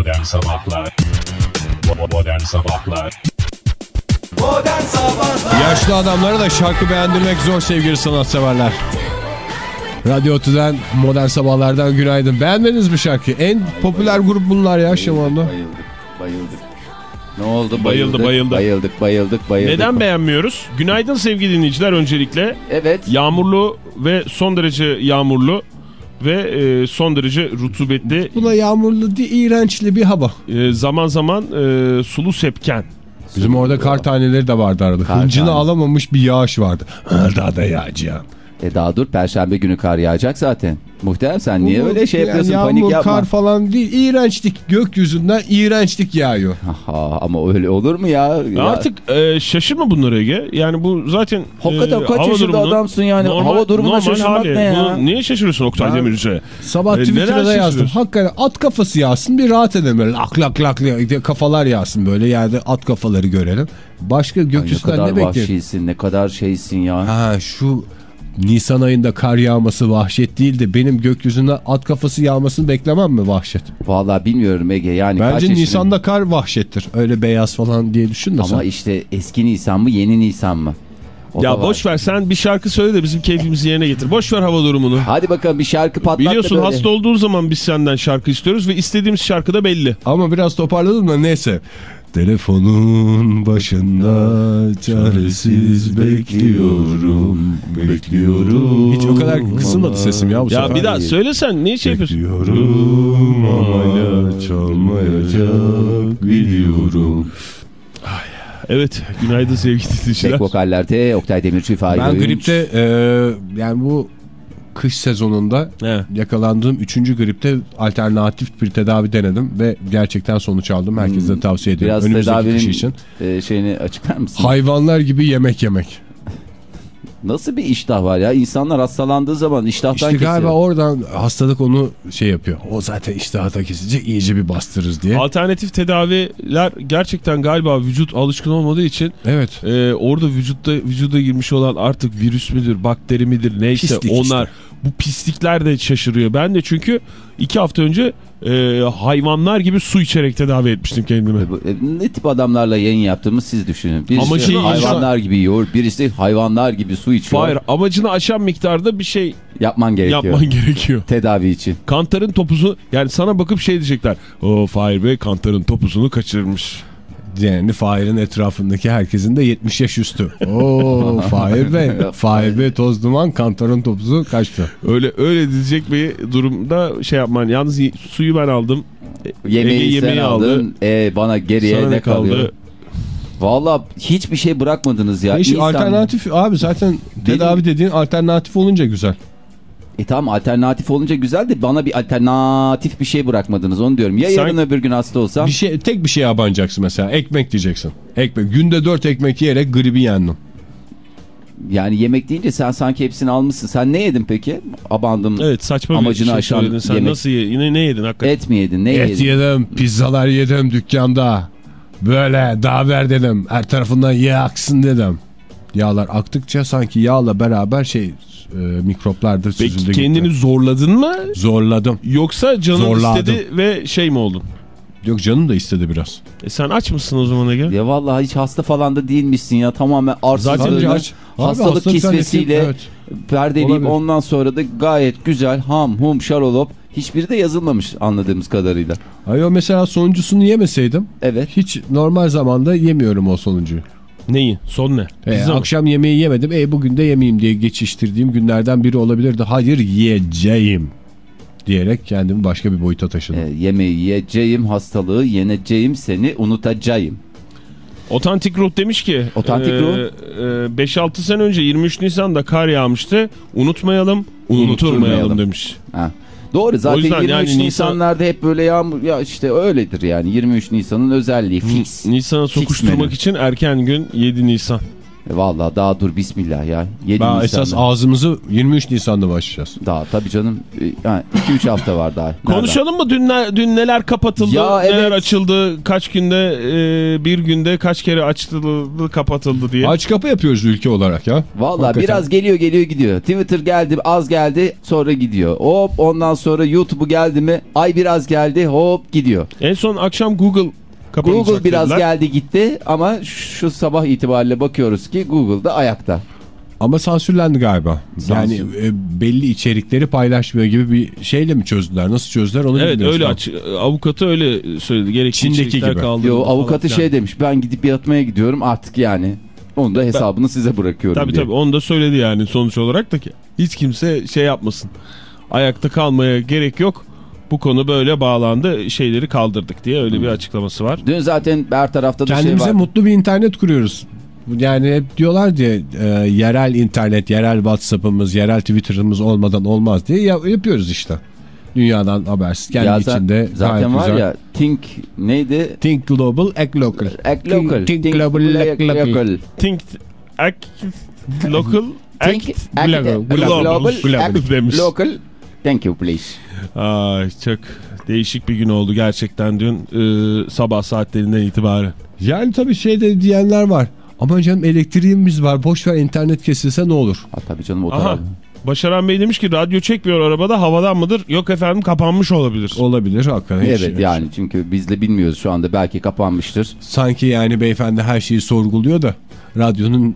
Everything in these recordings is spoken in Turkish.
Modern Sabahlar Modern Sabahlar Modern Sabahlar Yaşlı adamlara da şarkı beğendirmek zor sevgili sanatseverler. Radyo Tü'den Modern Sabahlar'dan günaydın. Beğenmediniz mi şarkı? En popüler grup bunlar ya şu anda. Bayıldık, bayıldık. Ne oldu? Bayıldı, bayıldı. Bayıldık, bayıldık, bayıldık. Neden beğenmiyoruz? Günaydın sevgili dinleyiciler öncelikle. Evet. Yağmurlu ve son derece yağmurlu ve e, son derece rutubetli Buna yağmurlu değil, iğrençli bir hava. e, zaman zaman e, sulu sepken. Bizim orada kar taneleri de vardı arada. Kar Hıncını tane. alamamış bir yağış vardı. Ha, Daha da yağacağım. E daha dur perşembe günü kar yağacak zaten. Muhterem sen niye öyle şey yapıyorsun yağmur, panik yapma. kar falan değil. İğrençlik gökyüzünden iğrençlik yağıyor. Aha, ama öyle olur mu ya? ya Artık e, şaşırma bunları Ege. Yani bu zaten Hakikaten e, kaç hava yaşında adamsın yani? Hava durumuna normal şaşırmak hali. ne ya? Bunu niye şaşırıyorsun Oktay Ben- Demirci? Sabah E, Twitter'da yazdım. Hakikaten at kafası yağsın bir rahat edelim. Böyle lak lak lak diye kafalar yağsın böyle yerde at kafaları görelim. Başka Ay, ne gökyüzünden kadar ne bekleyelim? vahşisin, ne kadar şeysin ya. Ha şu Nisan ayında kar yağması vahşet değil de benim gökyüzünden at kafası yağmasını beklemem mi vahşet? Vallahi bilmiyorum Ege yani Bence yaşında- Nisan'da kar vahşettir. Öyle beyaz falan diye düşünme sen. Ama işte eski Nisan mı yeni Nisan mı? O da Ya var. boş ver sen bir şarkı söyle de bizim keyfimizi yerine getir. Boş ver hava durumunu. Hadi bakalım bir şarkı patlat Biliyorsun böyle. hasta olduğun zaman biz senden şarkı istiyoruz ve istediğimiz şarkı da belli. Ama biraz toparladım da neyse. Telefonun başında çaresiz bekliyorum, bekliyorum. Hiç o kadar kısılmadı sesim ya bu Ya sefer. bir daha söylesen niye şey yapıyorsun? Bekliyorum hala çalmayacak biliyorum. Evet günaydın sevgili dinleyiciler. Tek vokallerde Oktay Demirci Fahir Ben Öğünç. gripte e, yani bu kış sezonunda He. yakalandığım 3. gripte alternatif bir tedavi denedim ve gerçekten sonuç aldım. Herkese de tavsiye ediyorum. Biraz Önümüzdeki tedavinin kış için. e, şeyini açıklar mısın? Hayvanlar gibi yemek yemek. Nasıl bir iştah var ya? İnsanlar hastalandığı zaman iştahtan İşte kesiyor. galiba oradan hastalık onu şey yapıyor. O zaten iştahı kesecek iyice bir bastırırız diye. Alternatif tedaviler gerçekten galiba vücut alışkın olmadığı için Evet. e, orada vücutta vücuda girmiş olan artık virüs müdür, bakteri midir neyse Pislik onlar işte. Bu pislikler de şaşırıyor. Ben de çünkü iki hafta önce e, hayvanlar gibi su içerek tedavi etmiştim kendimi. Bu- e, Ne tip adamlarla yayın yaptığımız siz düşünün. Birisi Ama şey- hayvanlar gibi yiyor, birisi hayvanlar gibi su içiyor. Hayır amacını aşan miktarda bir şey Yapman gerekiyor. yapman gerekiyor. Tedavi için. Kantarın topuzu yani sana bakıp şey diyecekler. O Fahir Bey kantarın topuzunu kaçırmış. Yani Fahir'in etrafındaki herkesin de 70 yaş üstü. Oo Fahir Bey. Fahir Bey toz duman kantarın topuzu kaçtı. Öyle öyle diyecek bir durumda şey yapman. Yalnız suyu ben aldım. Yemeği Ege sen yemeği aldın. aldı. E, bana geriye Sana ne ne kaldı? kalıyor? Valla hiçbir şey bırakmadınız ya. Hiç İnsan- alternatif abi zaten tedavi dediğin alternatif olunca güzel. E tamam alternatif olunca güzel de bana bir alternatif bir şey bırakmadınız onu diyorum. Ya Sen- yarın öbür gün hasta olsam? Bir şey tek bir şeye abanacaksın mesela ekmek diyeceksin. Ekmek günde 4 ekmek yiyerek gribi yendin. Yani yemek deyince sen sanki hepsini almışsın. Sen ne yedin peki? Abandım. Evet saçma Amacını bir şey aşan söyledin. Sen yemek. nasıl ye, yine ne yedin hakikaten? Et mi yedin? Ne Et yedin? yedim, pizzalar yedim dükkanda. Böyle daver dedim. Her tarafından yağ aksın dedim. Yağlar aktıkça sanki yağla beraber şey e, mikroplardır süzüldü Peki gitti. kendini zorladın mı? Zorladım. Yoksa canın Zorladım. istedi ve şey mi oldun? Yok canım da istedi biraz. E sen aç mısın o zaman Ege? Ya vallahi hiç hasta falan da değilmişsin ya. Tamamen Zaten arsızlığını aç. Hastalık hastalık kisvesiyle zannettim, perdeleyip Olabilir. ondan sonra da gayet güzel ham hum şarolop hiçbiri de yazılmamış anladığımız kadarıyla. Ay o mesela sonuncusunu yemeseydim Evet. hiç normal zamanda yemiyorum o sonuncuyu. Neyi? Son ne? E, mı? akşam yemeği yemedim. E bugün de yemeyeyim diye geçiştirdiğim günlerden biri olabilirdi. Hayır yiyeceğim diyerek kendimi başka bir boyuta taşıdım. E, yemeği yiyeceğim, hastalığı yeneceğim, seni unutacağım. Otantik Ruh demiş ki Otantik e, Ruh? e, 5-6 sene önce 23 Nisan'da kar yağmıştı. Unutmayalım, unutturmayalım Unutturmayalım. demiş. Ha. Doğru zaten O yüzden 23 yani Nisan- Nisanlarda hep böyle yağmur ya işte öyledir yani 23 Nisan'ın özelliği fix. Nisan'a sokuşturmak için erken gün 7 Nisan. E, Vallahi daha dur bismillah ya. 7 Daha Nisan'da. esas ağzımızı 23 Nisan'da başlayacağız. Daha tabii canım. E, Yani 2-3 hafta var daha. Konuşalım mı dün, dün neler kapatıldı, Ya neler evet. açıldı, kaç günde, e, bir günde kaç kere açıldı, kapatıldı diye. Aç kapı yapıyoruz ülke olarak ya. Vallahi Hakikaten. biraz geliyor geliyor gidiyor. Twitter geldi az geldi sonra gidiyor. Hop ondan sonra YouTube'u geldi mi ay biraz geldi hop gidiyor. En son akşam Google kapanacak Google biraz dediler. geldi gitti ama şu sabah itibariyle bakıyoruz ki Google'da ayakta. Ama sansürlendi galiba. Sansür. Yani e, belli içerikleri paylaşmıyor gibi bir şeyle mi çözdüler? Nasıl çözdüler onu Evet öyle aç, avukatı öyle söyledi. Gerekli Çin'deki gibi. Yo falan avukatı filan. şey demiş ben gidip yatmaya gidiyorum artık yani. Onu da hesabını size bırakıyorum Tabii diye. tabii onu da söyledi yani sonuç olarak da ki hiç kimse şey yapmasın. Ayakta kalmaya gerek yok. Bu konu böyle bağlandı şeyleri kaldırdık diye öyle bir açıklaması var. Dün zaten her tarafta da Kendimize şey var. mutlu bir internet kuruyoruz. Yani hep diyorlar diye e, yerel internet, yerel WhatsApp'ımız, yerel Twitter'ımız olmadan olmaz diye ya- yapıyoruz işte. Dünyadan habersiz. Kendi Ya içinde zaten var güzel. ya Think neydi? Think global, act local. Act local. Think global, act local. Think act local Think act act global, global, global act local. Thank you please. Ay çok değişik bir gün oldu gerçekten dün e, sabah saatlerinden itibaren. Yani tabii şey de diyenler var. Ama canım elektriğimiz var. Boş ver internet kesilse ne olur? Ha, tabii canım o Aha. taraf. Başaran Bey demiş ki radyo çekmiyor arabada havadan mıdır? Yok efendim kapanmış olabilir. Olabilir hakikaten. Hiç- Evet yani çünkü biz de bilmiyoruz şu anda belki kapanmıştır. Sanki yani beyefendi her şeyi sorguluyor da radyonun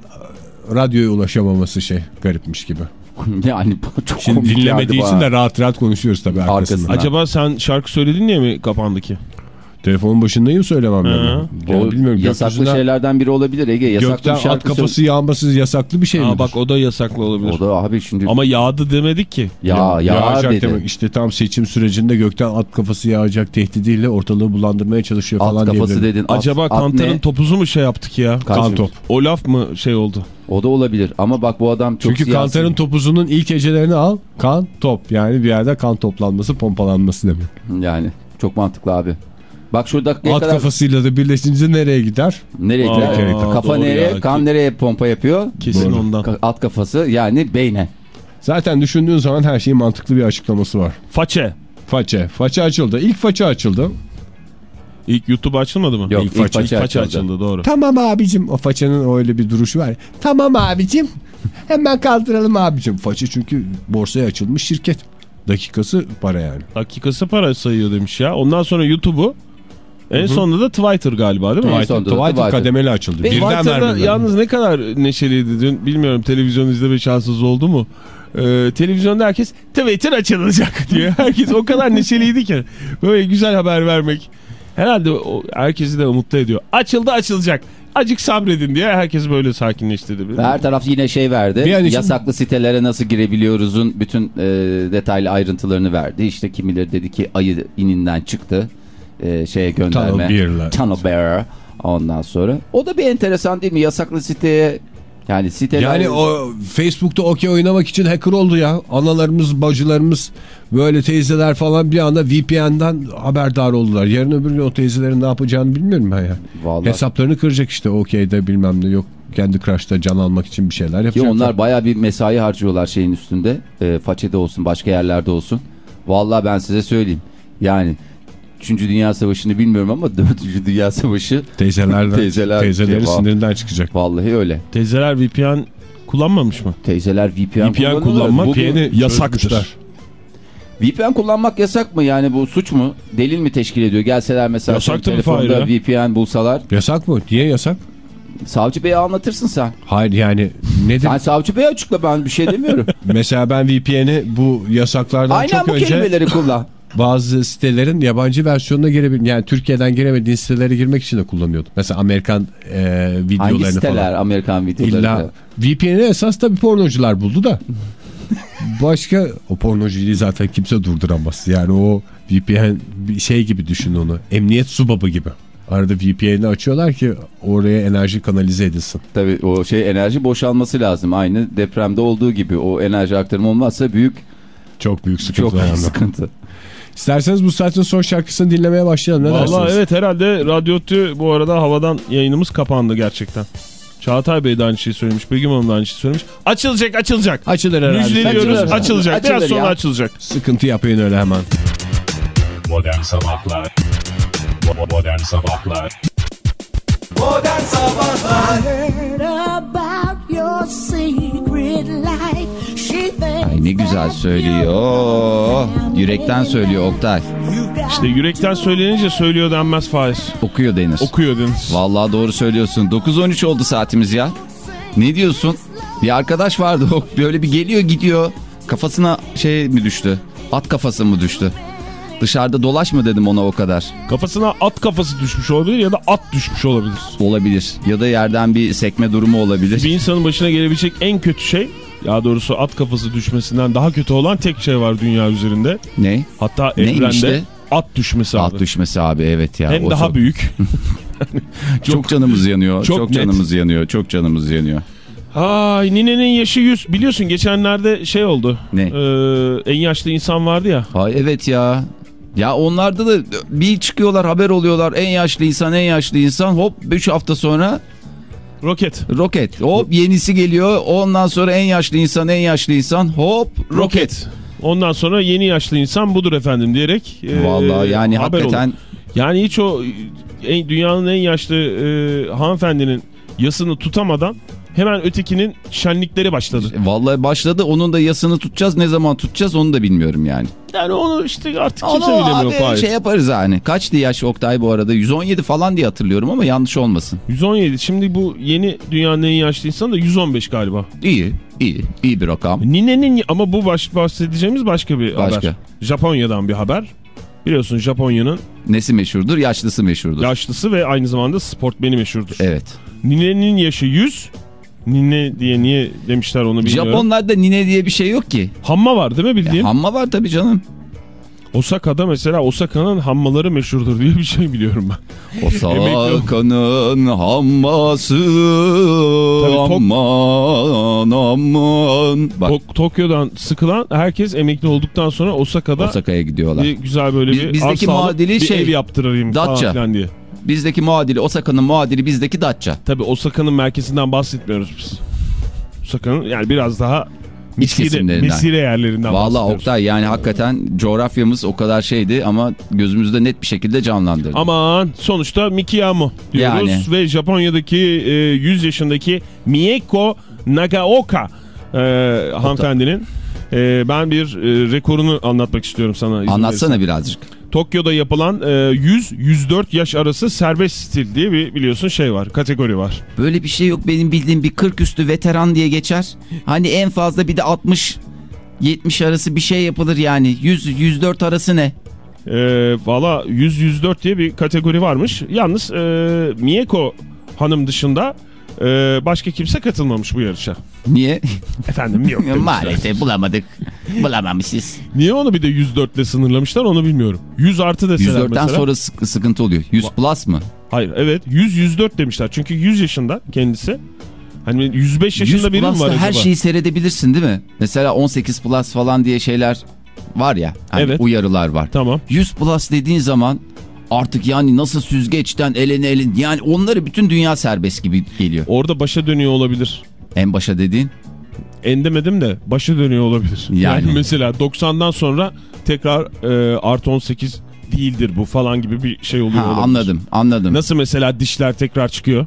radyoya ulaşamaması şey garipmiş gibi. yani çok Şimdi dinlemediği için bana. de rahat rahat konuşuyoruz tabii arkasında. Arkasında. Acaba sen şarkı söyledin diye mi kapandı ki? Telefonun başındayım söylemem lazım. Yani O bilmiyorum yasaklı gökyüzünden- şeylerden biri olabilir Ege. Yasaklı Gökten bir at kafası yağması yasaklı bir şey Aa, midir? bak o da yasaklı olabilir. O da abi şimdi Ama yağdı demedik ki. ya ya Yağacak dedi. demek. İşte tam seçim sürecinde gökten at kafası yağacak tehdidiyle ortalığı bulandırmaya çalışıyor At falan kafası dedin. At, Acaba at kantarın topuzu mu şey yaptık ya? Kaç Kan mı? top. O laf mı şey oldu? O da olabilir ama bak bu adam çok Çünkü siyasi. kantarın topuzunun ilk hecelerini al. Kan top. Yani bir yerde kan toplanması pompalanması demek. Yani çok mantıklı abi. Bak şurada At kadar kafasıyla da birleşince nereye gider? nereye Aa, gider? gerek yok. Kafa nereye? ya. Kan nereye pompa yapıyor? Kesin Doğru. ondan. At kafası yani beyne. Zaten düşündüğün zaman her şeyin mantıklı bir açıklaması var. Façe. Façe. Façe açıldı. İlk façe açıldı. İlk YouTube açılmadı mı? Yok İlk ilk, faça- faça, İlk façe açıldı. açıldı doğru. Tamam abicim. O façanın öyle bir duruşu var. Tamam abicim. Hemen kaldıralım abicim. Façe çünkü borsaya açılmış şirket. Dakikası para yani. Dakikası para sayıyor demiş ya. Ondan sonra YouTube'u en sonunda da Twitter galiba değil mi? En Twitter, Twitter Twitter. kademeli açıldı. Ve Birden Twitter'da yalnız ne kadar neşeliydi dün bilmiyorum televizyon izleme şanssız oldu mu? Ee, televizyonda herkes Twitter açılacak diye. Herkes o kadar neşeliydi ki. Böyle güzel haber vermek. Herhalde o, herkesi de mutlu ediyor. Açıldı açılacak. Acık sabredin diye herkes böyle sakinleştirdi. Her taraf yine şey verdi. İçin- Yasaklı sitelere nasıl girebiliyoruzun bütün e, detaylı ayrıntılarını verdi. İşte kimileri dedi ki ayı ininden çıktı. E, şeye gönderme. Tunnel. Tunnel Bear. Ondan sonra. O da bir enteresan değil mi? Yasaklı siteye yani siteler... Yani o Facebook'ta okey oynamak için hacker oldu ya. Analarımız, bacılarımız, böyle teyzeler falan bir anda VPN'den haberdar oldular. Yarın öbür gün o teyzelerin ne yapacağını bilmiyorum ben ya. Vallahi. Hesaplarını kıracak işte okeyde bilmem ne yok. Kendi Crush'ta can almak için bir şeyler Ki yapacaklar. onlar baya bir mesai harcıyorlar şeyin üstünde. E, façede olsun başka yerlerde olsun. Vallahi ben size söyleyeyim. Yani 3. Dünya Savaşı'nı bilmiyorum ama 4. Dünya Savaşı Teyzelerden, Teyzeler- teyzelerin Cevap. sinirinden çıkacak. vallahi öyle. Teyzeler VPN kullanmamış mı? Teyzeler VPN, VPN kullanmak VPN'i yasaktır. VPN kullanmak yasak mı? Yani bu suç mu? Delil mi teşkil ediyor? Gelseler mesela Yasak senin tabii Fahir telefonda VPN bulsalar. Yasak mı? Niye yasak? Savcı Bey'e anlatırsın sen. Hayır yani nedir? Sen Savcı Bey'e açıkla ben bir şey demiyorum. Mesela ben VPN'i bu yasaklardan Aynen çok bu önce kelimeleri kullan. Bazı sitelerin yabancı versiyonuna girebil yani Türkiye'den giremediğin sitelere girmek için de kullanıyordum. Mesela Amerikan e, videolarını Hangi siteler falan. Amerikan videoları? İlla VPN'i esas tabii pornocular buldu da. Başka o pornoculuğu zaten kimse durduramaz. Yani o VPN bir şey gibi düşün onu. Emniyet subabı gibi. Arada VPN'i açıyorlar ki oraya enerji kanalize edilsin. Tabii o şey enerji boşalması lazım. Aynı depremde olduğu gibi o enerji aktarımı olmazsa büyük Çok büyük çok sıkıntı. büyük yani. sıkıntı. İsterseniz bu saatin son şarkısını dinlemeye başlayalım. Ne Vallahi dersiniz? evet herhalde Radyo Tü bu arada havadan yayınımız kapandı gerçekten. Çağatay Bey de aynı şeyi söylemiş. Begüm Hanım da aynı şeyi söylemiş. Açılacak açılacak. Açılır herhalde. Müjdeliyoruz Açılır. açılacak. Biraz Açılır sonra ya. açılacak. Sıkıntı yapayım öyle hemen. Modern Sabahlar Modern Sabahlar Modern Sabahlar ne güzel söylüyor. Yürekten söylüyor Oktay. İşte yürekten söylenince söylüyor denmez Faiz. Okuyor denir. Okuyor Deniz. Vallahi doğru söylüyorsun. 9.13 oldu saatimiz ya. Ne diyorsun? Bir arkadaş vardı o böyle bir geliyor gidiyor. Kafasına şey mi düştü? At kafası mı düştü? Dışarıda dolaşma dedim ona o kadar. Kafasına at kafası düşmüş olabilir ya da at düşmüş olabilir. Olabilir. Ya da yerden bir sekme durumu olabilir. Bir insanın başına gelebilecek en kötü şey, ya doğrusu at kafası düşmesinden daha kötü olan tek şey var dünya üzerinde. Ne? Hatta evrende de? at düşmesi abi. At düşmesi abi evet ya. Hem O daha çok, büyük. çok canımız yanıyor. çok Çok, net. canımız yanıyor. Çok canımız yanıyor. Ay ninenin yaşı 100. Biliyorsun geçenlerde şey oldu. Ne? Ee, en yaşlı insan vardı ya. Ay evet ya. Ya onlarda da bir çıkıyorlar haber oluyorlar en yaşlı insan en yaşlı insan hop 3 hafta sonra Roket. roket hop yenisi geliyor ondan sonra en yaşlı insan en yaşlı insan hop roket. Roket. Ondan sonra yeni yaşlı insan budur efendim diyerek. e, Vallahi yani haber hakikaten oldu. Yani hiç o en, dünyanın en yaşlı e, hanımefendinin yasını tutamadan hemen ötekinin şenlikleri başladı. vallahi başladı onun da yasını tutacağız ne zaman tutacağız onu da bilmiyorum yani. Yani onu işte artık kimse Onu bilemiyor abi Fahir. şey yaparız yani. Kaçtı yaş Oktay bu arada? 117 falan diye hatırlıyorum ama yanlış olmasın. 117. Şimdi bu yeni dünyanın en yaşlı insanı da 115 galiba. İyi, iyi, iyi bir rakam. Ninenin ama bu baş, bahsedeceğimiz başka bir Başka. haber. Japonya'dan bir haber. Biliyorsun Japonya'nın Nesi meşhurdur? Yaşlısı meşhurdur. yaşlısı ve aynı zamanda sportmeni meşhurdur. Evet. Ninenin yaşı 100. Nine diye niye demişler onu bilmiyorum. Japonlarda nine diye bir şey yok ki. Hamma var değil mi bildiğim? Hamma var tabii canım. Osaka'da mesela Osaka'nın hammaları meşhurdur diye bir şey biliyorum ben. Osaka'nın hamması Tabii aman aman. Bak Tok- Tokyo'dan sıkılan herkes emekli olduktan sonra Osaka'da Osaka'ya gidiyorlar. bir güzel böyle Biz- bir bizdeki arsa alıp muadili bir şey, ev yaptırayım falan Datça. filan diye. Bizdeki muadili Osaka'nın muadili bizdeki Datça. Tabii Osaka'nın merkezinden bahsetmiyoruz biz. Osaka'nın yani biraz daha İç kesimlerinden. mesire yerlerinden bahsediyoruz. Oktay yani hakikaten coğrafyamız o kadar şeydi ama gözümüzde net bir şekilde canlandırdı. Aman sonuçta Mikiyamo diyoruz Yani. ve Japonya'daki e, 100 yaşındaki Mieko Nagaoka e, hanımefendinin e, ben bir e, rekorunu anlatmak istiyorum sana. Anlatsana verirsen. birazcık. Tokyo'da yapılan e, 100-104 yaş arası serbest stil diye bir biliyorsun şey var, kategori var. Böyle bir şey yok benim bildiğim bir 40 üstü veteran diye geçer. Hani en fazla bir de 60 70 arası bir şey yapılır yani. 100 104 arası ne? E, Valla 100-104 diye bir kategori varmış. Yalnız e, Mieko hanım dışında e, başka kimse katılmamış bu yarışa. Niye? Efendim yok. Maalesef bulamadık. Bulamamışız. Niye onu bir de 104 ile sınırlamışlar onu bilmiyorum. 100 artı deseler 104'ten mesela. sonra sık- sıkıntı oluyor. 100 plus mı? Hayır evet 100-104 demişler. Çünkü 100 yaşında kendisi. Hani 105 100 yaşında biri mi var acaba? her şeyi seyredebilirsin değil mi? Mesela 18 plus falan diye şeyler var ya. Hani Evet. uyarılar var. Tamam. 100 plus dediğin zaman artık yani nasıl süzgeçten elene elin yani onları bütün dünya serbest gibi geliyor. Orada başa dönüyor olabilir. En başa dediğin En demedim de başa dönüyor olabilir. Yani, Yani. mesela 90'dan sonra tekrar e, artı 18 değildir bu falan gibi bir şey oluyor ha, olabilir. anladım anladım. Nasıl mesela dişler tekrar çıkıyor?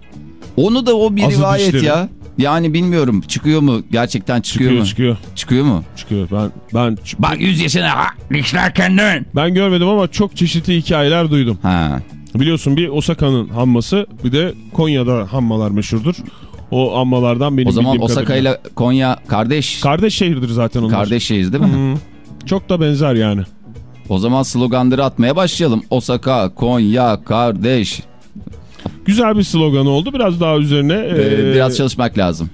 Onu da o bir Azı rivayet dişleri. ya. Yani bilmiyorum çıkıyor mu gerçekten çıkıyor, Çıkıyor mu? çıkıyor Çıkıyor mu? çıkıyor. Ben ben Bak 100 yaşına ha, dişler kendin. ben görmedim ama çok çeşitli hikayeler duydum. Ha. Biliyorsun bir Osaka'nın hamması bir de Konya'da hammalar meşhurdur. O hammalardan benim O zaman Osaka kadarıyla. ile Konya kardeş. Kardeş şehirdir zaten onlar. Kardeş şehir değil mi? Hı. Çok da benzer yani. O zaman sloganları atmaya başlayalım. Osaka, Konya, kardeş. Güzel bir slogan oldu. Biraz daha üzerine Ee, e, biraz çalışmak lazım.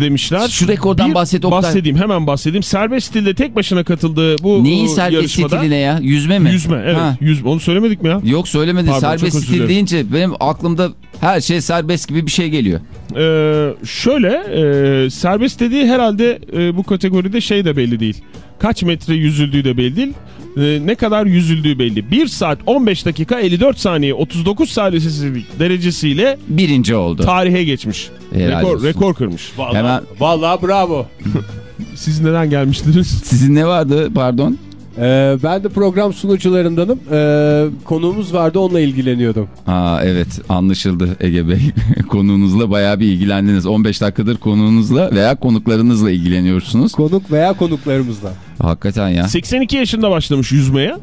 demişler. Şu rekordan Bir bahset Oktay. Bahsedeyim hemen bahsedeyim. Serbest stilde tek başına katıldığı bu Neyin serbest yarışmada. stiline ya? Yüzme mi? Yüzme evet. Ha. Yüzme. Onu söylemedik mi ya? Yok söylemedi. Pardon, serbest stil deyince benim aklımda her şey serbest gibi bir şey geliyor. Ee, şöyle e, serbest dediği herhalde e, bu kategoride şey de belli değil. Kaç metre yüzüldüğü de belli değil. E, ne kadar yüzüldüğü belli. 1 saat 15 dakika 54 saniye 39 saniyesizlik derecesiyle Birinci oldu. tarihe geçmiş. Helal Rekor, olsun. rekor kırmış. Hemen Vallahi bravo. Siz neden gelmiştiniz? sizin ne vardı pardon? Ee, ben de program sunucularındanım. Ee, konuğumuz vardı onunla ilgileniyordum. Aa evet anlaşıldı Ege Bey. Konuğunuzla bayağı bir ilgilendiniz. 15 dakikadır konuğunuzla veya konuklarınızla ilgileniyorsunuz. Konuk veya konuklarımızla. Hakikaten ya. 82 yaşında başlamış yüzmeye.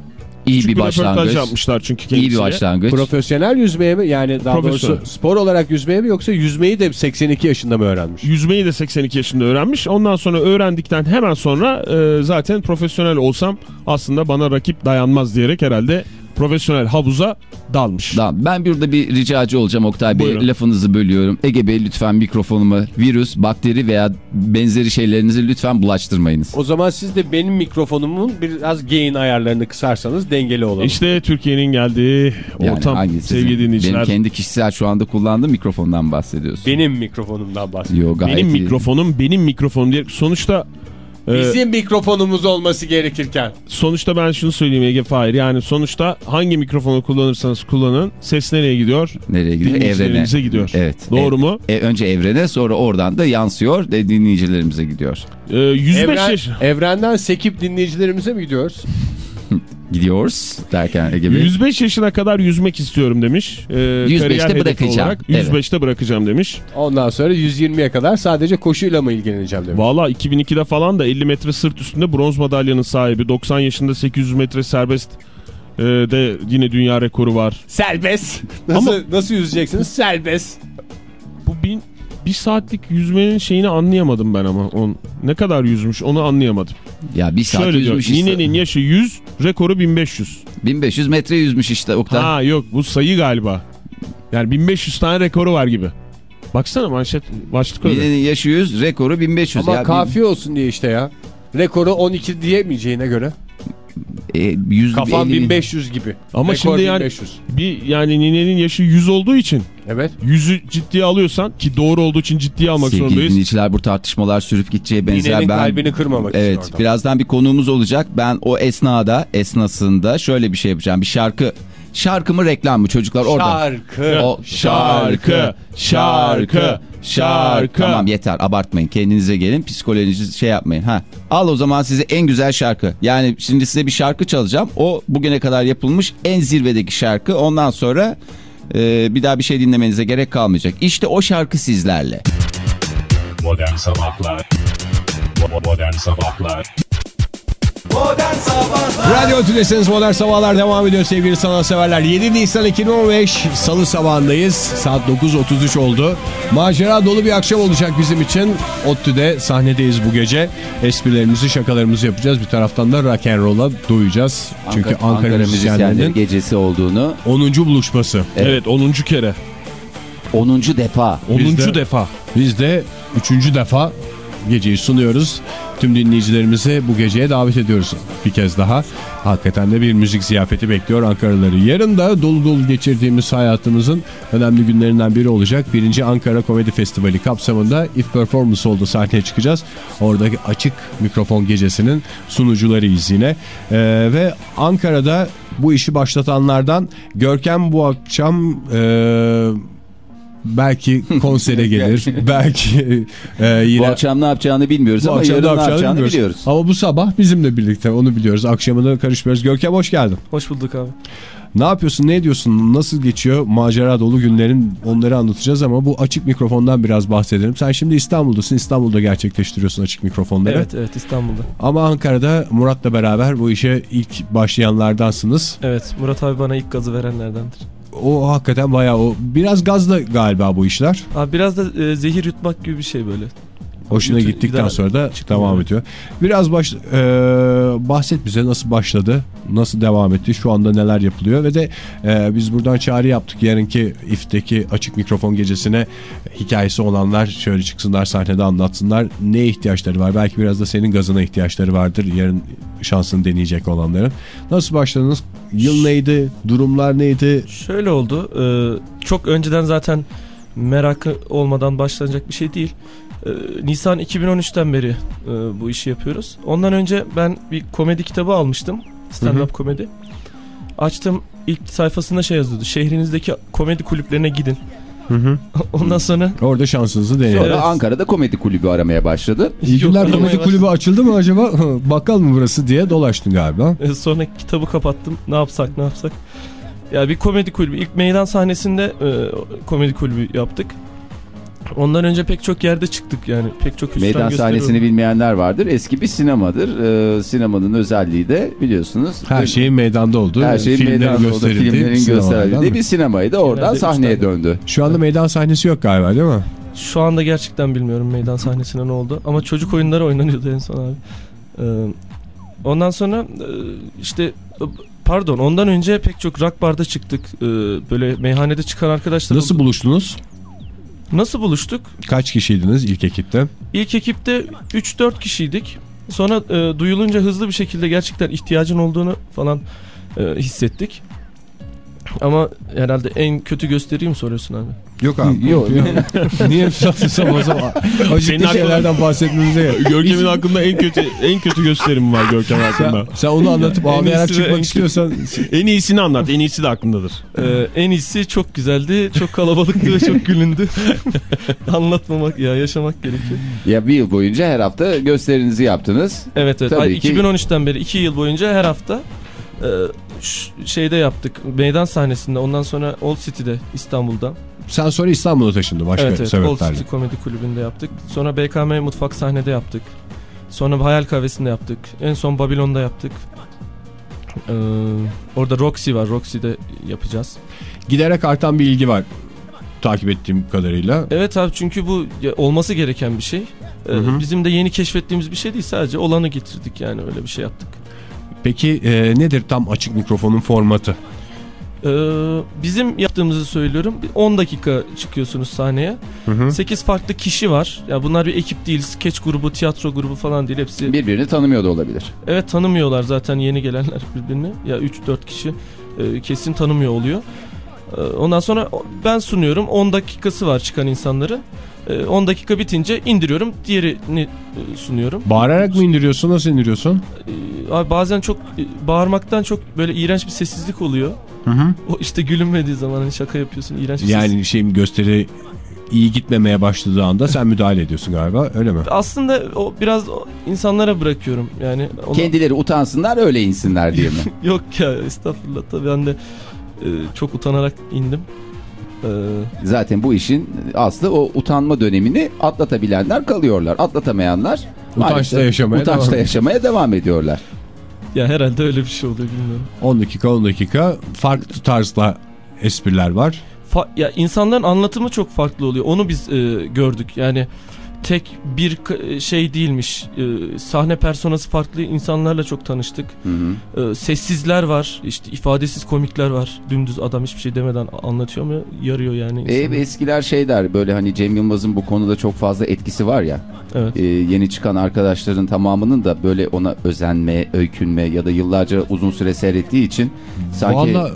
İyi Küçük bir başlangıç. yapmışlar çünkü İyi kendisiyle. bir başlangıç. Profesyonel yüzmeye mi? Yani daha doğrusu spor olarak yüzmeye mi yoksa yüzmeyi de 82 yaşında mı öğrenmiş? Yüzmeyi de 82 yaşında öğrenmiş. Ondan sonra öğrendikten hemen sonra e, zaten profesyonel olsam aslında bana rakip dayanmaz diyerek herhalde profesyonel havuza dalmış. Da, ben burada bir ricacı olacağım Oktay Bey. Buyurun. Lafınızı bölüyorum. Ege Bey lütfen mikrofonumu virüs, bakteri veya benzeri şeylerinizi lütfen bulaştırmayınız. O zaman siz de benim mikrofonumun biraz gain ayarlarını kısarsanız dengeli olalım. İşte Türkiye'nin geldiği Yani ortam hangi sizin? sevgili dinleyiciler. Benim kendi kişisel şu anda kullandığım mikrofondan bahsediyorsun. benim mikrofonumdan bahsediyorum. Yo, gayet Benim iyi. mikrofonum benim mikrofonum diye sonuçta e, Bizim mikrofonumuz olması gerekirken. sonuçta ben şunu söyleyeyim Ege Fahir yani sonuçta hangi mikrofonu kullanırsanız kullanın ses nereye gidiyor? Nereye gidiyor? Evrene. Gidiyor. Evet. Doğru E- mu? e, önce evrene sonra oradan da yansıyor ve dinleyicilerimize gidiyor. E, 105 Evren- yaş evrenden sekip dinleyicilerimize mi gidiyoruz? Gidiyoruz derken Ege Bey. 105 yaşına kadar yüzmek istiyorum demiş. Ee, 105'te kariyer hedefi bırakacağım. Olarak 105'te bırakacağım demiş. Ondan sonra 120'ye kadar sadece koşuyla mı ilgileneceğim demiş. Valla 2002'de falan da 50 metre sırt üstünde bronz madalyanın sahibi. 90 yaşında 800 metre serbest e, de yine dünya rekoru var. Serbest. Nasıl, Ama- nasıl yüzeceksiniz? Serbest. Bu bin, bir saatlik yüzmenin şeyini anlayamadım ben ama. On, ne kadar yüzmüş onu anlayamadım. Ya bir saat Şöyle diyor. yüzmüş işte. Ninenin yaşı 100, rekoru 1500. 1500 metre yüzmüş işte Oktay. Ha yok bu sayı galiba. Yani 1500 tane rekoru var gibi. Baksana manşet başlık öyle. Ninenin yaşı 100, rekoru 1500. Ama ya, kafi olsun diye işte ya. Rekoru 12 diyemeyeceğine göre. E, 100 Kafan 50 bin. 1500 gibi. Ama Rekor şimdi yani 1500. bir yani ninenin yaşı 100 olduğu için Evet. 100'ü ciddiye alıyorsan ki doğru olduğu için ciddiye almak Sevgili zorundayız. dinleyiciler bu tartışmalar sürüp gideceği benzer. Ninenin ben... kalbini kırmamak Evet için orada. birazdan bir konuğumuz olacak. Ben o esnada esnasında şöyle bir şey yapacağım. Bir şarkı şarkı mı reklam mı çocuklar orada. Şarkı. O Şarkı, şarkı, şarkı. Tamam yeter abartmayın kendinize gelin psikolojinizi şey yapmayın. Ha. Al o zaman size en güzel şarkı. Yani şimdi size bir şarkı çalacağım. O bugüne kadar yapılmış en zirvedeki şarkı. Ondan sonra e, bir daha bir şey dinlemenize gerek kalmayacak. İşte o şarkı sizlerle. Modern Sabahlar Modern Sabahlar Modern Sabahlar Radyo Tülesi'niz Modern Sabahlar devam ediyor sevgili sanatseverler. 7 Nisan 2015 Salı sabahındayız. Saat 9.33 oldu. Macera dolu bir akşam olacak bizim için. ODTÜ'de sahnedeyiz bu gece. Esprilerimizi, şakalarımızı yapacağız. Bir taraftan da rock and roll'a doyacağız. Çünkü Ankara, müzisyenlerinin gecesi olduğunu 10. buluşması. Evet 10. kere. 10. defa 10. Biz de- defa. Biz de 3. defa geceyi sunuyoruz. Tüm dinleyicilerimizi bu geceye davet ediyoruz bir kez daha. Hakikaten de bir müzik ziyafeti bekliyor Ankaralıları. Yarın da dolu dolu geçirdiğimiz hayatımızın önemli günlerinden biri olacak. Birinci Ankara Komedi Festivali kapsamında If Performance oldu sahneye çıkacağız. Oradaki açık mikrofon gecesinin sunucularıyız yine. Ee, ve Ankara'da bu işi başlatanlardan Görkem bu akşam... ee, belki konsere gelir. belki e, yine Bu akşam ne yapacağını bilmiyoruz bu ama akşam yarın ne yapacağını yapacağını bilmiyoruz. biliyoruz. Ama bu sabah bizimle birlikte onu biliyoruz. Akşamını karışmıyoruz. Görkem hoş geldin. Hoş bulduk abi. Ne yapıyorsun? Ne ediyorsun? Nasıl geçiyor? Macera dolu günlerin onları anlatacağız ama bu açık mikrofondan biraz bahsedelim. Sen şimdi İstanbul'dasın. İstanbul'da gerçekleştiriyorsun açık mikrofonları. Evet evet İstanbul'da. Ama Ankara'da Murat'la beraber bu işe ilk başlayanlardansınız. Evet Murat abi bana ilk gazı verenlerdendir. O hakikaten bayağı o biraz gazla galiba bu işler. Abi biraz da e, zehir yutmak gibi bir şey böyle. Hoşuna Bütün- gittikten daha sonra da devam ediyor. Biraz baş, e, bahset bize nasıl başladı, nasıl devam etti, şu anda neler yapılıyor ve de e, biz buradan çağrı yaptık. Yarınki İF'teki açık mikrofon gecesine hikayesi olanlar şöyle çıksınlar sahnede anlatsınlar. Ne ihtiyaçları var? Belki biraz da senin gazına ihtiyaçları vardır yarın şansını deneyecek olanların. Nasıl başladınız? Yıl neydi? Durumlar neydi? Şöyle oldu. e, çok önceden zaten merakı olmadan başlanacak bir şey değil. E, Nisan 2013'ten beri e, bu işi yapıyoruz. Ondan önce ben bir komedi kitabı almıştım. stand-up komedi. Açtım ilk sayfasında şey yazıyordu. Şehrinizdeki komedi kulüplerine gidin. Ondan sonra Orada şansınızı deneyin. Sonra Evet. Ankara'da komedi kulübü aramaya başladı. İyi günler komedi aramaya kulübü açıldı mı acaba? Bakkal mı burası diye dolaştın galiba. e, sonra kitabı kapattım. Ne yapsak ne yapsak. Ya bir komedi kulübü. ilk meydan sahnesinde e, komedi kulübü yaptık. Ondan önce pek çok yerde çıktık yani. Pek çok Meydan sahnesini bilmeyenler vardır. Eski bir sinemadır. Ee, sinemanın özelliği de biliyorsunuz. Her şeyin meydanda olduğu, her şeyin filmlerin meydanda olduğu, gösterildiği filmlerin gösterildiği bir sinemaydı. Oradan sahneye döndü. Şu anda meydan sahnesi yok galiba değil mi? Şu anda gerçekten bilmiyorum meydan sahnesine ne oldu. Ama çocuk oyunları oynanıyordu en son abi. Ee, ondan sonra e, işte e, pardon ondan önce pek çok rock barda çıktık. Ee, böyle meyhanede çıkan arkadaşlar Nasıl buluştunuz? Nasıl buluştuk? Kaç kişiydiniz ilk ekipte? İlk ekipte 3-4 kişiydik. Sonra e, duyulunca hızlı bir şekilde gerçekten ihtiyacın olduğunu falan e, hissettik. Ama herhalde en kötü gösteriyi mi soruyorsun abi? Yok abi. Yok. Niye satsam o zaman? Senin şeylerden bahsetmemize gerek. Görkem'in hakkında en kötü en kötü gösterim var Görkem hakkında. Sen, sen onu anlatıp ağlayarak çıkmak en istiyorsan En iyisini anlat. En iyisi de aklındadır. Ee, en iyisi çok güzeldi, çok kalabalıktı ve çok gülündü. Anlatmamak ya, yaşamak gerekiyor. Ya bir yıl boyunca her hafta gösterinizi yaptınız. Evet evet. Tabii Ay, ki- 2013'ten beri 2 yıl boyunca her hafta e, şeyde yaptık. Meydan sahnesinde, ondan sonra Old City'de İstanbul'da. Sen sonra İstanbul'a taşındın başka evet evet. Sebeplerle. City Komedi Kulübü'nde yaptık. Sonra BKM Mutfak sahnede yaptık. Sonra Hayal Kahvesi'nde yaptık. En son Babilon'da yaptık. Ee, orada Roxy var. Roxy'de yapacağız. Giderek artan bir ilgi var takip ettiğim kadarıyla. Evet abi çünkü bu olması gereken bir şey. Ee, Hı hı. Bizim de yeni keşfettiğimiz bir şey değil. Sadece olanı getirdik yani öyle bir şey yaptık. Peki e, nedir tam açık mikrofonun formatı? Ee, bizim yaptığımızı söylüyorum. Bir 10 dakika çıkıyorsunuz sahneye. Hı hı. 8 farklı kişi var. Ya bunlar bir ekip değil, skeç grubu, tiyatro grubu falan değil. Hepsi Birbirini tanımıyor da olabilir. evet tanımıyorlar zaten yeni gelenler birbirini. Ya 3-4 kişi e, kesin tanımıyor oluyor. E, ondan sonra ben sunuyorum. 10 dakikası var çıkan insanların. E, 10 dakika bitince indiriyorum. Diğerini e, sunuyorum. Bağırarak mı indiriyorsun nasıl indiriyorsun? Abi bazen çok e, bağırmaktan çok böyle iğrenç bir sessizlik oluyor. Hı hı. O işte gülünmediği zaman hani şaka yapıyorsun iğrenç bir. Yani şeyim gösteri iyi gitmemeye başladığı anda sen müdahale ediyorsun galiba öyle mi? Aslında o biraz o insanlara bırakıyorum. Yani ona- Kendileri utansınlar öyle insinler diye mi? yok ya estağfurullah tabii ben de e, çok utanarak indim. E, Zaten bu işin aslı o utanma dönemini atlatabilenler kalıyorlar. Atlatamayanlar Utançla yaşamaya utançla devam. yaşamaya devam ediyorlar. ya herhalde öyle bir şey oluyor bilmiyorum. 10 dakika 10 dakika farklı tarzda espriler var. Fa- ya insanların anlatımı çok farklı oluyor. Onu biz e, gördük. Yani tek bir şey değilmiş. E, sahne personası farklı insanlarla çok tanıştık. Hı hı. E, sessizler var. işte ifadesiz komikler var. Dümdüz adam hiçbir şey demeden anlatıyor mu? Yarıyor yani. E, insanı. eskiler şey der böyle hani Cem Yılmaz'ın bu konuda çok fazla etkisi var ya. evet. E, yeni çıkan arkadaşların tamamının da böyle ona özenme, öykünme ya da yıllarca uzun süre seyrettiği için sanki Valla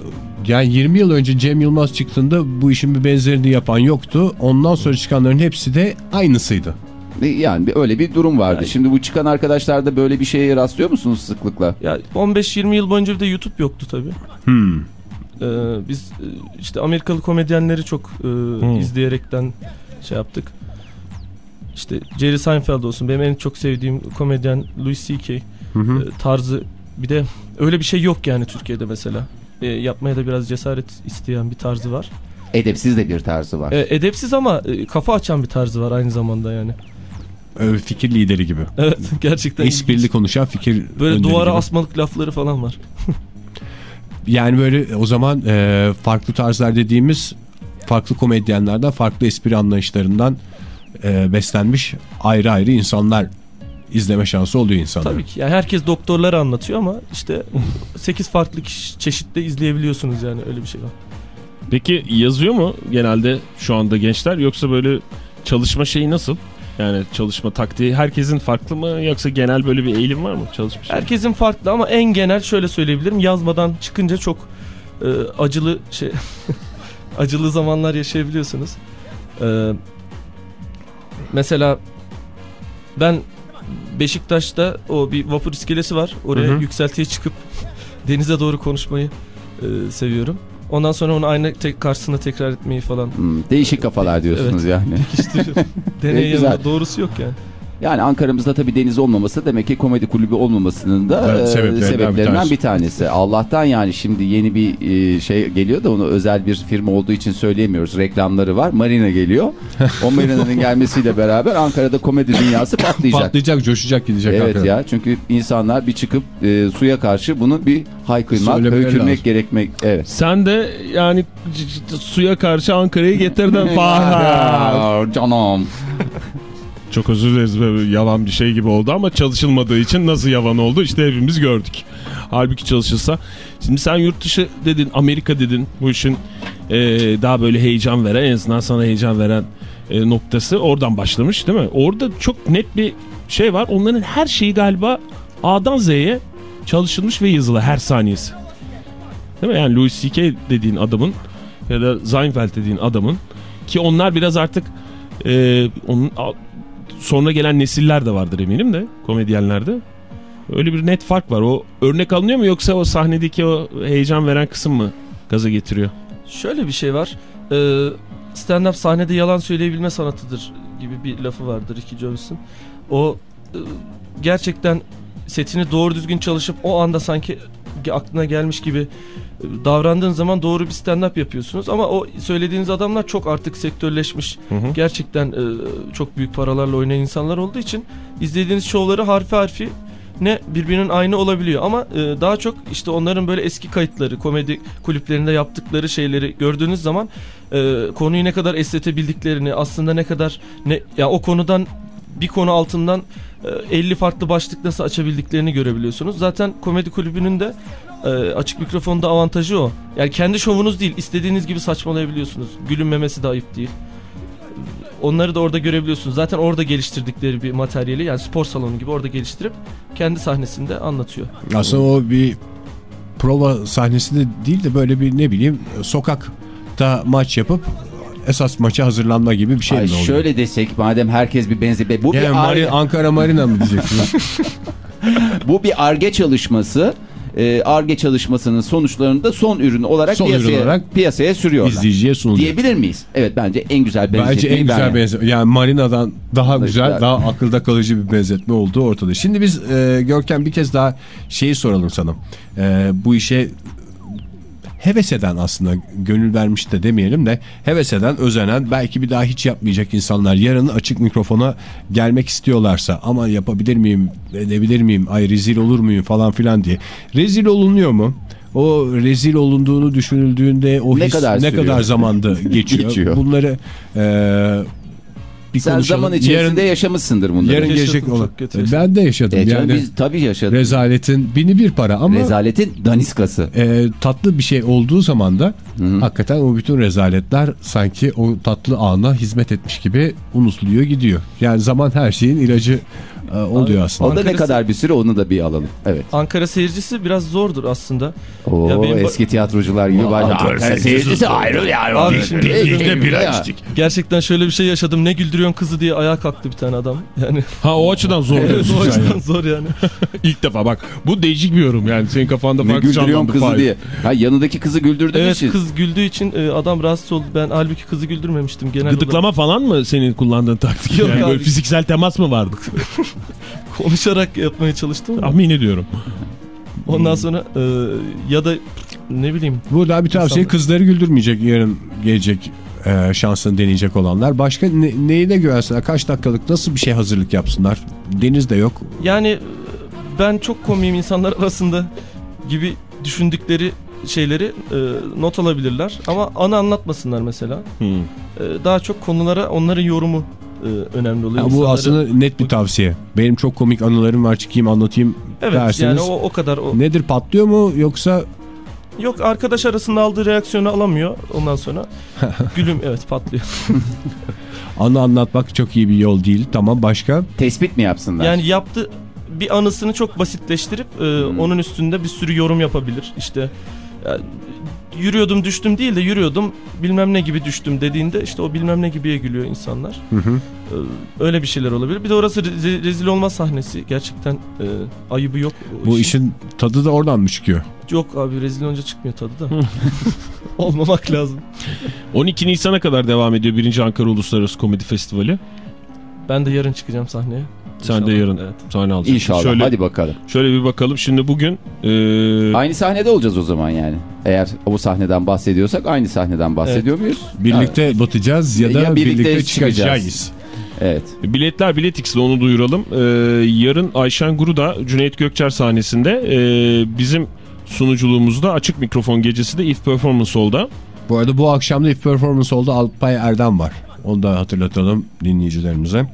yani 20 yıl önce Cem Yılmaz çıktığında bu işin bir benzerini yapan yoktu. Ondan sonra çıkanların hepsi de aynısıydı. yani bir- öyle bir durum vardı. Şimdi bu çıkan arkadaşlarda böyle bir şeye rastlıyor musunuz sıklıkla? Ya 15-20 yıl boyunca bir de YouTube yoktu tabii. Hmm. Ee, biz e, işte Amerikalı komedyenleri çok e, izleyerekten şey yaptık. İşte Jerry Seinfeld olsun benim en çok sevdiğim komedyen Louis C.K. Hı hı. e, tarzı bir de öyle bir şey yok yani Türkiye'de mesela. E, yapmaya da biraz cesaret isteyen bir tarzı var. Edepsiz de bir tarzı var. E, edepsiz ama e, kafa açan bir tarzı var aynı zamanda yani. Öyle fikir lideri gibi. Evet gerçekten. Esprili ilginç. konuşan fikir Böyle duvara gibi. asmalık lafları falan var. Yani böyle o zaman e, farklı tarzlar dediğimiz farklı komedyenlerden farklı espri anlayışlarından e, beslenmiş ayrı ayrı insanlar izleme şansı oluyor insanların. Tabii ki. Yani herkes doktorları anlatıyor ama işte 8 farklı çeşitte izleyebiliyorsunuz yani öyle bir şey var. Peki yazıyor mu genelde şu anda gençler yoksa böyle çalışma şeyi nasıl? Yani çalışma taktiği herkesin farklı mı yoksa genel böyle bir eğilim var mı çalışma şeyi? Herkesin farklı ama en genel şöyle söyleyebilirim. Yazmadan çıkınca çok e, acılı şey acılı zamanlar yaşayabiliyorsunuz. E, mesela ben Beşiktaş'ta o bir vapur iskelesi var. Oraya Hı hı. yükseltiye çıkıp denize doğru konuşmayı e, seviyorum. Ondan sonra onu ayna tek karşısında tekrar etmeyi falan Hmm, değişik kafalar diyorsunuz yani. pekiştiriyorum. Deney yanında doğrusu yok yani. Yani Ankara'mızda tabii deniz olmaması demek ki komedi kulübü olmamasının da Evet, e, sebeplerinden bir sebeplerinden tanesi. bir tanesi. Allah'tan yani şimdi yeni bir e, şey geliyor da onu özel bir firma olduğu için söyleyemiyoruz. Reklamları var. Marina geliyor. O Marina'nın gelmesiyle beraber Ankara'da komedi dünyası patlayacak. Patlayacak, coşacak gidecek. Evet hakikaten. ya çünkü insanlar bir çıkıp e, suya karşı bunu bir haykırmak, lazım. gerekmek. Evet. Sen de yani suya karşı Ankara'yı getirdin. Aa, Canım. Çok özür dileriz yavan bir şey gibi oldu ama çalışılmadığı için nasıl yavan oldu işte hepimiz gördük. Halbuki çalışılsa. Şimdi sen yurt dışı dedin, Amerika dedin. Bu işin e, daha böyle heyecan veren, en azından sana heyecan veren e, noktası oradan başlamış değil mi? Orada çok net bir şey var. Onların her şeyi galiba A'dan Z'ye çalışılmış ve yazılı her saniyesi. Değil mi? Yani Louis C.K. dediğin adamın ya da Seinfeld dediğin adamın ki onlar biraz artık e, onun sonra gelen nesiller de vardır eminim de komedyenlerde. Öyle bir net fark var. O örnek alınıyor mu yoksa o sahnedeki o heyecan veren kısım mı gaza getiriyor? Şöyle bir şey var. Ee, Stand-up sahnede yalan söyleyebilme sanatıdır gibi bir lafı vardır Ricky Gervais'in. O e, gerçekten setini doğru düzgün çalışıp o anda sanki aklına gelmiş gibi davrandığın zaman doğru bir stand-up yapıyorsunuz. Ama o söylediğiniz adamlar çok artık sektörleşmiş. Hı hı. Gerçekten e, çok büyük paralarla oynayan insanlar olduğu için izlediğiniz şovları harfi harfi ne birbirinin aynı olabiliyor ama e, daha çok işte onların böyle eski kayıtları komedi kulüplerinde yaptıkları şeyleri gördüğünüz zaman e, konuyu ne kadar esnetebildiklerini aslında ne kadar ne ya o konudan bir konu altından e, 50 farklı başlık nasıl açabildiklerini görebiliyorsunuz. Zaten komedi kulübünün de e, açık mikrofonda avantajı o. Yani kendi şovunuz değil istediğiniz gibi saçmalayabiliyorsunuz. Gülünmemesi de ayıp değil. Onları da orada görebiliyorsunuz. Zaten orada geliştirdikleri bir materyali yani spor salonu gibi orada geliştirip kendi sahnesinde anlatıyor. Aslında o bir prova sahnesi de değil de böyle bir ne bileyim sokakta maç yapıp esas maça hazırlanma gibi bir şey Ay mi oluyor? şöyle desek madem herkes bir benzer bu Yani bir Mari- Ankara Marina mı diyeceksiniz? bu bir arge çalışması. Arge çalışmasının sonuçlarını da son ürün olarak Son ürün piyasaya olarak piyasaya sürüyorlar. İzleyiciye sunuluyor. Diyebilir miyiz? Evet bence en güzel benzetmeyi Bence en güzel ben- benzetme. Yani Marina'dan daha güzel, güzel. daha akılda kalıcı bir benzetme olduğu ortada. Şimdi biz e, Görkem bir kez daha şeyi soralım sana. E, bu işe heves eden aslında gönül vermiş de demeyelim de heves eden, özenen belki bir daha hiç yapmayacak insanlar yarın açık mikrofona gelmek istiyorlarsa ama yapabilir miyim, edebilir miyim, ay rezil olur muyum falan filan diye. Rezil olunuyor mu? O rezil olunduğunu düşünüldüğünde o Ne his kadar ne sürüyor? kadar zamanda geçiyor. Geçiyor. Bunları e, bir Sen konuşalım. zaman içerisinde yarın, yaşamışsındır bunları. yarın gelecek olan. Ben de yaşadım. E yani biz tabii yaşadık. rezaletin bini bir para ama Rezaletin daniskası. e, tatlı bir şey olduğu zaman da Hı. hakikaten o bütün rezaletler sanki o tatlı ana hizmet etmiş gibi unutuluyor gidiyor. Yani zaman her şeyin ilacı e, oluyor aslında. O da ne kadar bir süre onu da bir alalım. Evet. Ankara seyircisi biraz zordur aslında. Oo, Ya benim- eski tiyatrocular gibi başladı. Ankara seyircisi ayrı yani. Abi şimdi- bir Gerçekten şöyle bir şey yaşadım. Ne güldürüyorsun kızı diye ayağa kalktı bir tane adam. Yani Ha o açıdan zor evet, diyorsun o açıdan yani. zor yani. İlk defa bak bu değişik bir yorum yani senin kafanda Ne farklı güldürüyorsun canlandı. kızı Fahir. diye. Ha yanındaki kızı güldürdüğün evet için. kız güldüğü için e, adam rahatsız oldu. Ben halbuki kızı güldürmemiştim genel Gıdıklama falan mı senin kullandığın taktik? Yok yani abi. böyle fiziksel temas mı vardı? Konuşarak yapmaya çalıştım. Tahmin ediyorum. Ondan sonra e, ya da ne bileyim Burada bir tavsiye İnsanlar- kızları güldürmeyecek yarın gelecek e, şansını deneyecek olanlar. Başka ne, neyine güvensinler? Kaç dakikalık nasıl bir şey hazırlık yapsınlar? Deniz de yok. yani ben çok komiyim insanlar arasında gibi düşündükleri şeyleri e, not alabilirler ama ana anlatmasınlar mesela. Hmm. E, daha çok konulara onların yorumu e, önemli oluyor. Ya bu İnsanları- aslında net bir tavsiye. Benim çok komik anılarım var çıkayım anlatayım evet derseniz. yani o, o kadar o. Nedir patlıyor mu yoksa Yok arkadaş arasında aldığı reaksiyonu alamıyor ondan sonra. Gülüm evet patlıyor. anı anlatmak çok iyi bir yol değil. Tamam başka? Tespit mi yapsınlar? Yani yaptı bir anısını çok basitleştirip e, Hmm. onun üstünde bir sürü yorum yapabilir. İşte yani yürüyordum düştüm değil de yürüyordum bilmem ne gibi düştüm dediğinde işte o bilmem ne gibiye gülüyor insanlar. Hı hı. Ee, Öyle bir şeyler olabilir. Bir de orası rezi- rezil olma sahnesi. Gerçekten e, ayıbı yok. Bu işin tadı da oradan mı çıkıyor? Yok abi rezil olunca çıkmıyor tadı da. Olmamak lazım. 12 Nisan'a kadar devam ediyor 1. Ankara Uluslararası Komedi Festivali. Ben de yarın çıkacağım sahneye. Sen de yarın Evet. sahne alacaksın. İnşallah Şöyle, hadi bakalım. şöyle bir bakalım. Şimdi bugün e, Aynı sahnede olacağız o zaman yani. Eğer o sahneden bahsediyorsak aynı sahneden bahsediyor muyuz? Birlikte batacağız ya da Ya birlikte birlikte, çıkacağız. çıkacağız. Evet. biletler Bilet X'de onu duyuralım. E, yarın Ayşen Guru da Cüneyt Gökçer sahnesinde e, bizim sunuculuğumuzda açık mikrofon gecesi de If Performance Hall'da. Bu arada bu akşam da if performance oldu Alpay Erdem var. Onu da hatırlatalım dinleyicilerimize.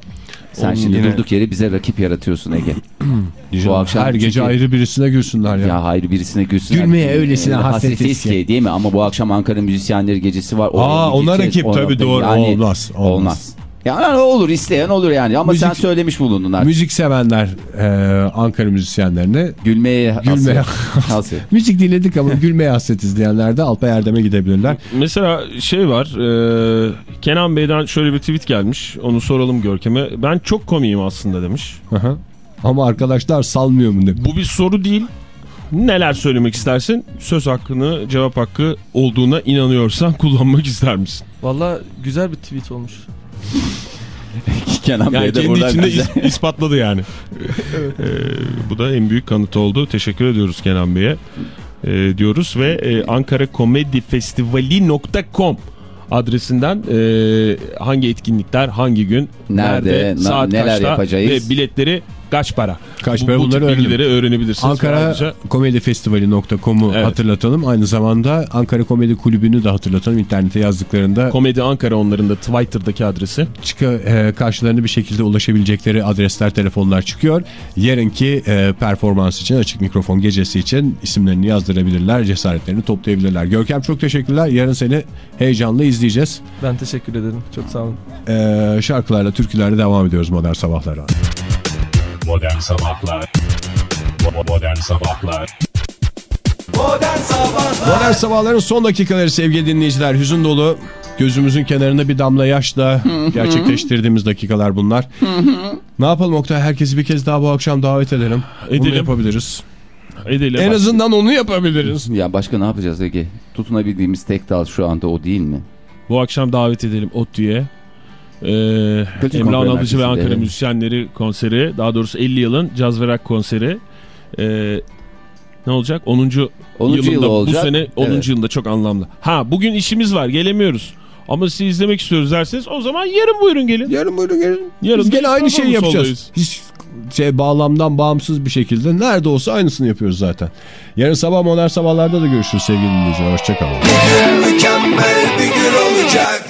Sen Onun şimdi yine- durduk yere bize rakip yaratıyorsun Ege. Bu akşam Her gece çünkü- ayrı birisine gülsünler ya. Ya hayır birisine gülsün. Gülmeye öylesine hasretiz ki. değil mi? Ama bu akşam Ankara Müzisyenleri Gecesi var. Oraya Aa, ona rakip Ona- tabii, doğru. Olmaz, olmaz. Olmaz. Yani olur isteyen olur yani ama Müzik- sen söylemiş bulundun artık. Müzik sevenler e, Ankara müzisyenlerine Gülmeye Gülmeye hasret. müzik dinledik ama gülmeye hasretiz diyenler de Alpay Erdem'e gidebilirler. Mesela şey var e, Kenan Bey'den şöyle bir tweet gelmiş. Onu soralım Görkem'e. Ben çok komiyim aslında demiş. Hı hı. ama arkadaşlar salmıyor mu ne? Bu bir soru değil. Neler söylemek istersin? Söz hakkını, cevap hakkı olduğuna inanıyorsan kullanmak ister misin? Valla güzel bir tweet olmuş. Kenan Yani Bey de kendi içinde bize- is- ispatladı yani. Ee, bu da en büyük kanıt oldu. Teşekkür ediyoruz Kenan Bey'e. Ee, diyoruz ve e, Ankara Komedi Festivali.com adresinden e, hangi etkinlikler, hangi gün, Nerede, na- saat neler kaçta yapacağız? ve biletleri kaç para? Kaç Bu- para bu bunları tip öğrenelim. bilgileri öğrenebilirsiniz. Ankara Ayrıca komedifestivali.com'u Evet. hatırlatalım. Aynı zamanda Ankara Komedi Kulübü'nü de hatırlatalım. İnternete yazdıklarında Komedi Ankara onların da Twitter'daki adresi. çıka, e, karşılarına bir şekilde ulaşabilecekleri adresler, telefonlar çıkıyor. Yarınki e, performans için, açık mikrofon gecesi için isimlerini yazdırabilirler, cesaretlerini toplayabilirler. Görkem çok teşekkürler. Yarın seni heyecanla izleyeceğiz. Ben teşekkür ederim. Çok sağ olun. E, şarkılarla, türkülerle devam ediyoruz Modern Sabahlar'a. Modern Sabahlar Modern Sabahlar Modern Sabahlar Modern Sabahların son dakikaları sevgili dinleyiciler. Hüzün dolu. Gözümüzün kenarında bir damla yaşla gerçekleştirdiğimiz dakikalar bunlar. ne yapalım Oktay? Herkesi bir kez daha bu akşam davet edelim. Bunu Edelim. yapabiliriz. Edelim. En azından onu yapabiliriz. Ya başka ne yapacağız Ege? Tutunabildiğimiz tek dal şu anda o değil mi? Bu akşam davet edelim ODTÜ'ye. Ee, Kongre Alıcı ve Ankara evet. Müzisyenleri konseri. Daha doğrusu 50 yılın Caz ve Rock konseri. Ee, ne olacak? 10. 10. yılında yılı olacak. bu sene 10. Evet. yılında çok anlamlı. Ha bugün işimiz var gelemiyoruz. Ama sizi izlemek istiyoruz derseniz o zaman yarın buyurun gelin. Yarın buyurun gelin. Yarın Biz gene aynı şeyi yapacağız. soldayız. Hiç şey bağlamdan bağımsız bir şekilde nerede olsa aynısını yapıyoruz zaten. Yarın sabah modern sabahlarda da görüşürüz sevgili dinleyiciler. Hoşçakalın. Mükemmel bir gün olacak